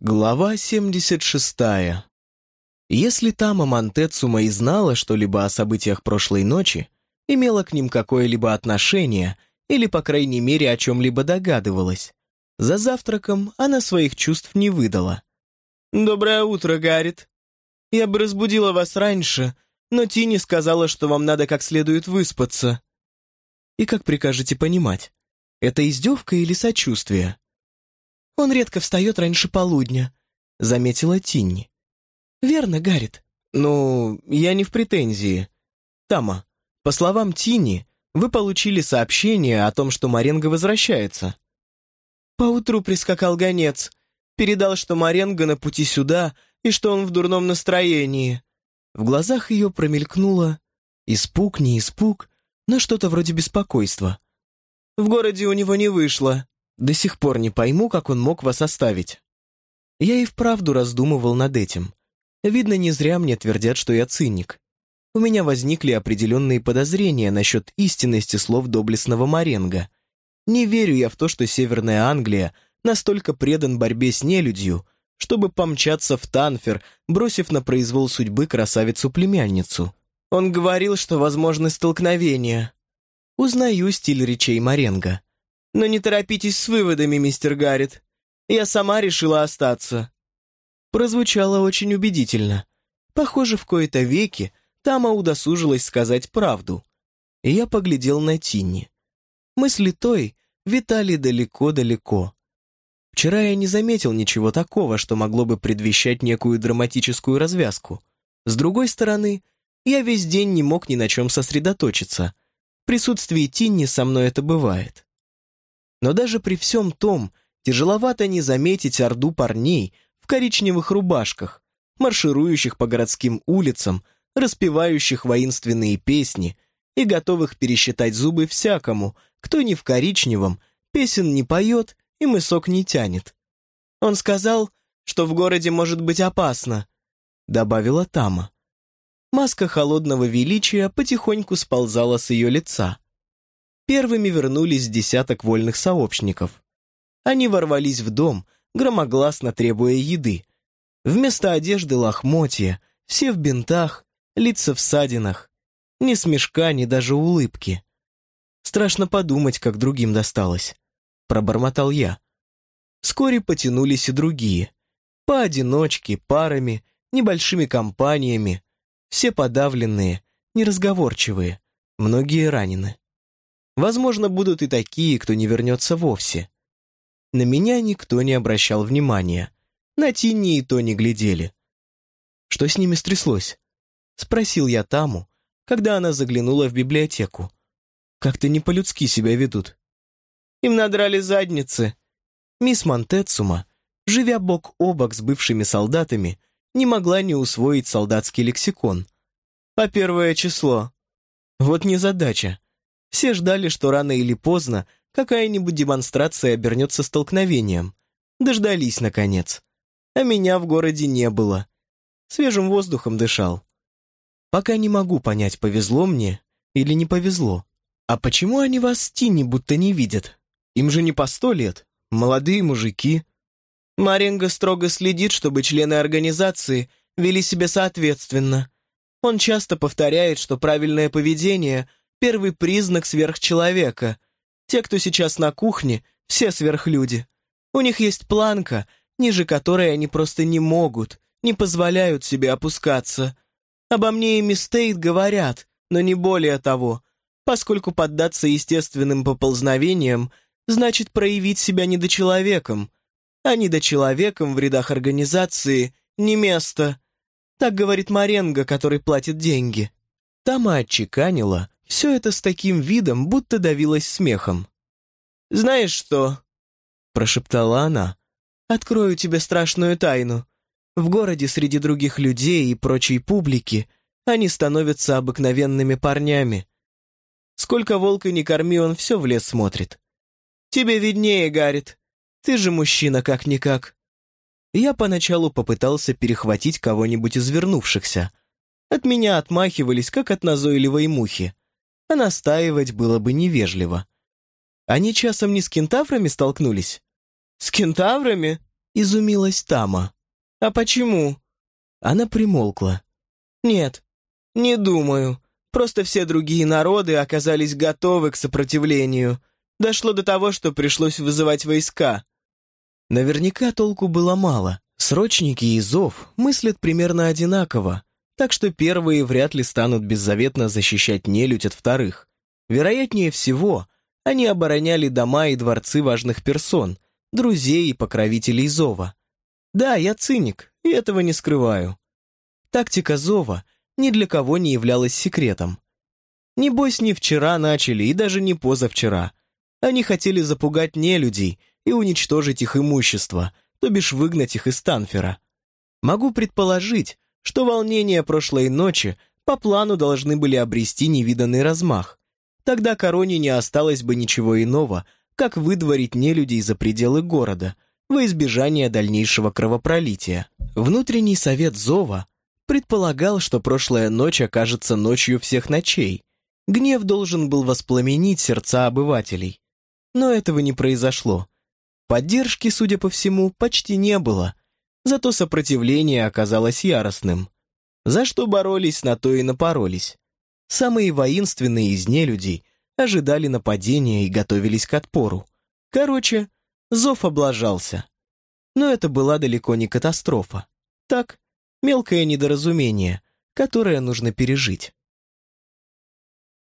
Глава 76. Если Тама Монтецума и знала что-либо о событиях прошлой ночи, имела к ним какое-либо отношение или, по крайней мере, о чем-либо догадывалась, за завтраком она своих чувств не выдала. «Доброе утро, Гаррит. Я бы разбудила вас раньше, но Тини сказала, что вам надо как следует выспаться». «И как прикажете понимать, это издевка или сочувствие?» «Он редко встает раньше полудня», — заметила Тинни. «Верно, Гаррит?» «Ну, я не в претензии. Тама, по словам Тинни, вы получили сообщение о том, что Маренго возвращается». Поутру прискакал гонец, передал, что Маренго на пути сюда и что он в дурном настроении. В глазах ее промелькнуло испуг, не испуг, но что-то вроде беспокойства. В городе у него не вышло. До сих пор не пойму, как он мог вас оставить. Я и вправду раздумывал над этим. Видно, не зря мне твердят, что я циник. У меня возникли определенные подозрения насчет истинности слов доблестного Маренга. Не верю я в то, что Северная Англия настолько предан борьбе с нелюдью, чтобы помчаться в Танфер, бросив на произвол судьбы красавицу-племянницу. Он говорил, что возможны столкновения. Узнаю стиль речей Маренга. Но не торопитесь с выводами, мистер Гаррит. Я сама решила остаться». Прозвучало очень убедительно. Похоже, в кои-то веки Тама удосужилась сказать правду. И я поглядел на Тинни. Мысли той витали далеко-далеко. Вчера я не заметил ничего такого, что могло бы предвещать некую драматическую развязку. С другой стороны, я весь день не мог ни на чем сосредоточиться. В присутствии Тинни со мной это бывает. Но даже при всем том, тяжеловато не заметить орду парней в коричневых рубашках, марширующих по городским улицам, распевающих воинственные песни и готовых пересчитать зубы всякому, кто не в коричневом, песен не поет и мысок не тянет. Он сказал, что в городе может быть опасно, добавила Тама. Маска холодного величия потихоньку сползала с ее лица. Первыми вернулись десяток вольных сообщников. Они ворвались в дом, громогласно требуя еды. Вместо одежды лохмотья, все в бинтах, лица в садинах. Ни смешка, ни даже улыбки. Страшно подумать, как другим досталось. Пробормотал я. Вскоре потянулись и другие. Поодиночке, парами, небольшими компаниями. Все подавленные, неразговорчивые, многие ранены. Возможно, будут и такие, кто не вернется вовсе. На меня никто не обращал внимания. На Тинни и то не глядели. Что с ними стряслось? Спросил я Таму, когда она заглянула в библиотеку. Как-то не по-людски себя ведут. Им надрали задницы. Мисс Монтецума, живя бок о бок с бывшими солдатами, не могла не усвоить солдатский лексикон. По первое число. Вот незадача. Все ждали, что рано или поздно какая-нибудь демонстрация обернется столкновением. Дождались, наконец. А меня в городе не было. Свежим воздухом дышал. Пока не могу понять, повезло мне или не повезло. А почему они вас с Тинни будто не видят? Им же не по сто лет. Молодые мужики. Маренго строго следит, чтобы члены организации вели себя соответственно. Он часто повторяет, что правильное поведение первый признак сверхчеловека. Те, кто сейчас на кухне, все сверхлюди. У них есть планка, ниже которой они просто не могут, не позволяют себе опускаться. Обо мне и Мистейт говорят, но не более того, поскольку поддаться естественным поползновениям значит проявить себя недочеловеком, а недочеловеком в рядах организации не место. Так говорит Маренго, который платит деньги. Тама отчеканила, все это с таким видом, будто давилось смехом. «Знаешь что?» — прошептала она. «Открою тебе страшную тайну. В городе среди других людей и прочей публики они становятся обыкновенными парнями. Сколько волка не корми, он все в лес смотрит. Тебе виднее, Гаррит. Ты же мужчина как-никак». Я поначалу попытался перехватить кого-нибудь из вернувшихся. От меня отмахивались, как от назойливой мухи а настаивать было бы невежливо. Они часом не с кентаврами столкнулись? С кентаврами? Изумилась Тама. «А почему?» Она примолкла. «Нет, не думаю. Просто все другие народы оказались готовы к сопротивлению. Дошло до того, что пришлось вызывать войска». Наверняка толку было мало. Срочники и Зов мыслят примерно одинаково, так что первые вряд ли станут беззаветно защищать нелюдь от вторых. Вероятнее всего, они обороняли дома и дворцы важных персон, друзей и покровителей Зова. Да, я циник, и этого не скрываю. Тактика Зова ни для кого не являлась секретом. Небось, не вчера начали и даже не позавчера. Они хотели запугать нелюдей и уничтожить их имущество, то бишь выгнать их из Танфера. Могу предположить, что волнения прошлой ночи по плану должны были обрести невиданный размах. Тогда короне не осталось бы ничего иного, как выдворить нелюдей за пределы города, во избежание дальнейшего кровопролития. Внутренний совет Зова предполагал, что прошлая ночь окажется ночью всех ночей. Гнев должен был воспламенить сердца обывателей. Но этого не произошло. Поддержки, судя по всему, почти не было, Зато сопротивление оказалось яростным. За что боролись, на то и напоролись. Самые воинственные из нелюдей ожидали нападения и готовились к отпору. Короче, зов облажался. Но это была далеко не катастрофа. Так, мелкое недоразумение, которое нужно пережить.